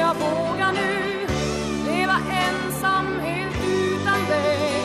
jag vågar nu leva ensam helt utan dig.